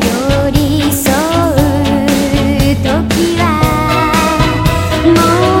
寄り添う時はもう